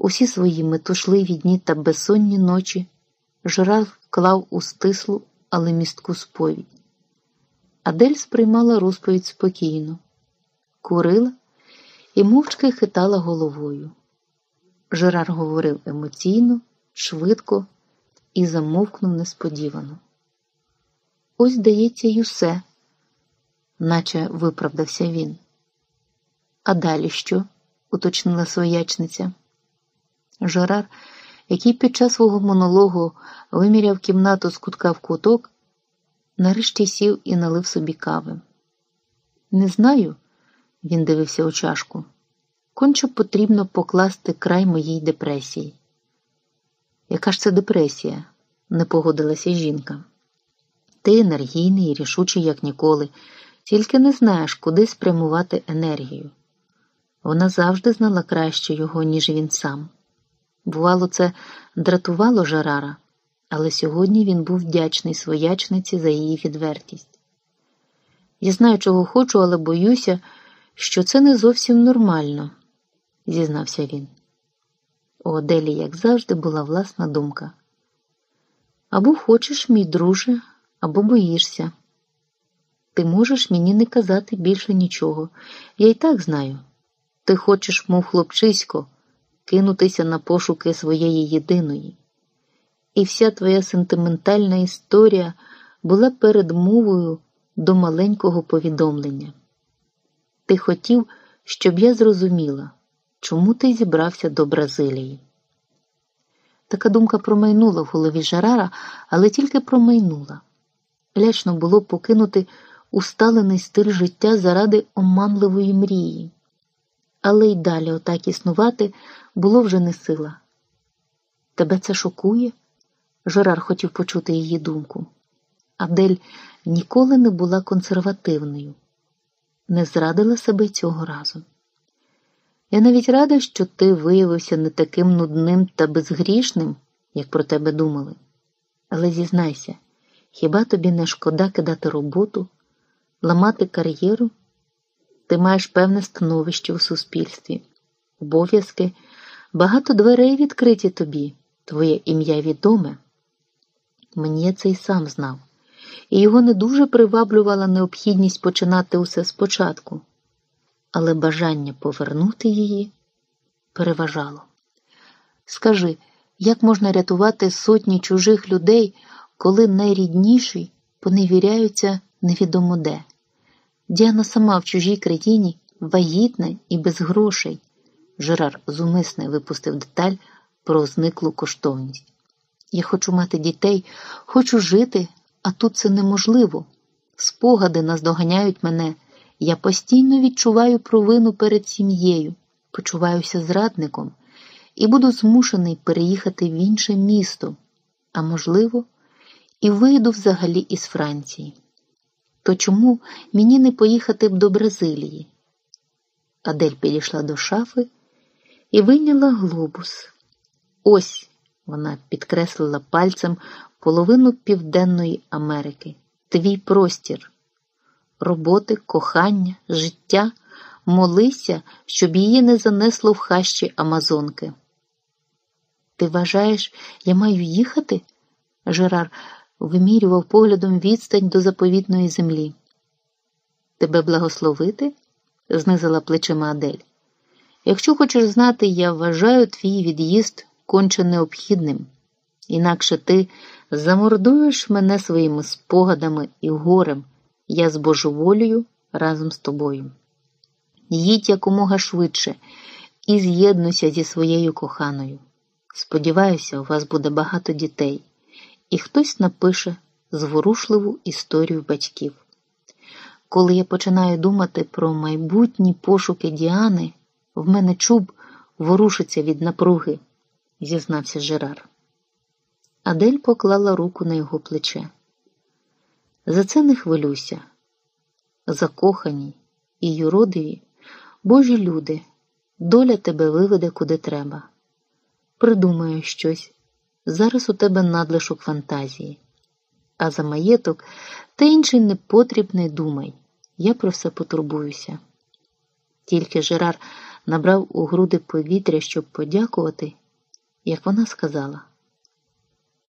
Усі свої метушливі дні та безсонні ночі Жерар вклав у стислу, але містку сповідь. Адель сприймала розповідь спокійно, курила і мовчки хитала головою. Жерар говорив емоційно, швидко і замовкнув несподівано. Ось, здається, й усе, наче виправдався він. А далі що? уточнила своячниця. Жерар, який під час свого монологу виміряв кімнату з кутка в куток, нарешті сів і налив собі кави. Не знаю, він дивився у чашку. Конче потрібно покласти край моїй депресії. Яка ж це депресія? не погодилася жінка. Ти енергійний і рішучий, як ніколи, тільки не знаєш, куди спрямувати енергію. Вона завжди знала краще його, ніж він сам. Бувало, це дратувало Жарара, але сьогодні він був вдячний своячниці за її відвертість. Я знаю, чого хочу, але боюся, що це не зовсім нормально, зізнався він. У Оделі, як завжди, була власна думка. Або хочеш, мій друже, або боїшся. Ти можеш мені не казати більше нічого. Я й так знаю. Ти хочеш, мов хлопчисько, кинутися на пошуки своєї єдиної. І вся твоя сентиментальна історія була передмовою до маленького повідомлення. Ти хотів, щоб я зрозуміла, чому ти зібрався до Бразилії. Така думка промайнула в голові Жарара, але тільки промайнула. Лячно було покинути усталений стиль життя заради оманливої мрії. Але й далі отак існувати було вже не сила. Тебе це шокує? Жерар хотів почути її думку. Адель ніколи не була консервативною, не зрадила себе цього разу. Я навіть рада, що ти виявився не таким нудним та безгрішним, як про тебе думали. Але зізнайся, хіба тобі не шкода кидати роботу, ламати кар'єру? Ти маєш певне становище у суспільстві, обов'язки, багато дверей відкриті тобі, твоє ім'я відоме. Мені це й сам знав, і його не дуже приваблювала необхідність починати усе спочатку але бажання повернути її переважало. Скажи, як можна рятувати сотні чужих людей, коли найрідніші поневіряються невідомо де? Діана сама в чужій країні вагітна і без грошей. Жерар зумисне випустив деталь про зниклу коштовність. Я хочу мати дітей, хочу жити, а тут це неможливо. Спогади наздоганяють мене. Я постійно відчуваю провину перед сім'єю, почуваюся зрадником і буду змушений переїхати в інше місто, а можливо, і вийду взагалі із Франції. То чому мені не поїхати б до Бразилії? Адель підійшла до шафи і вийняла глобус. Ось вона підкреслила пальцем половину Південної Америки, твій простір роботи, кохання, життя, молися, щоб її не занесло в хащі Амазонки. Ти вважаєш, я маю їхати? Жерар вимірював поглядом відстань до заповітної землі. Тебе благословити? знизила плечима Адель. Якщо хочеш знати, я вважаю твій від'їзд конче необхідним, інакше ти замордуєш мене своїми спогадами і горем. Я збожеволюю разом з тобою. Їдь якомога швидше і з'єднуйся зі своєю коханою. Сподіваюся, у вас буде багато дітей, і хтось напише зворушливу історію батьків. Коли я починаю думати про майбутні пошуки Діани, в мене чуб ворушиться від напруги, зізнався Жерар. Адель поклала руку на його плече. За це не хвилюйся. Закохані і юродиві, божі люди, доля тебе виведе куди треба. Придумаю щось. Зараз у тебе надлишок фантазії. А за маєток та інший непотріб не думай. Я про все потурбуюся. Тільки Жерар набрав у груди повітря, щоб подякувати, як вона сказала.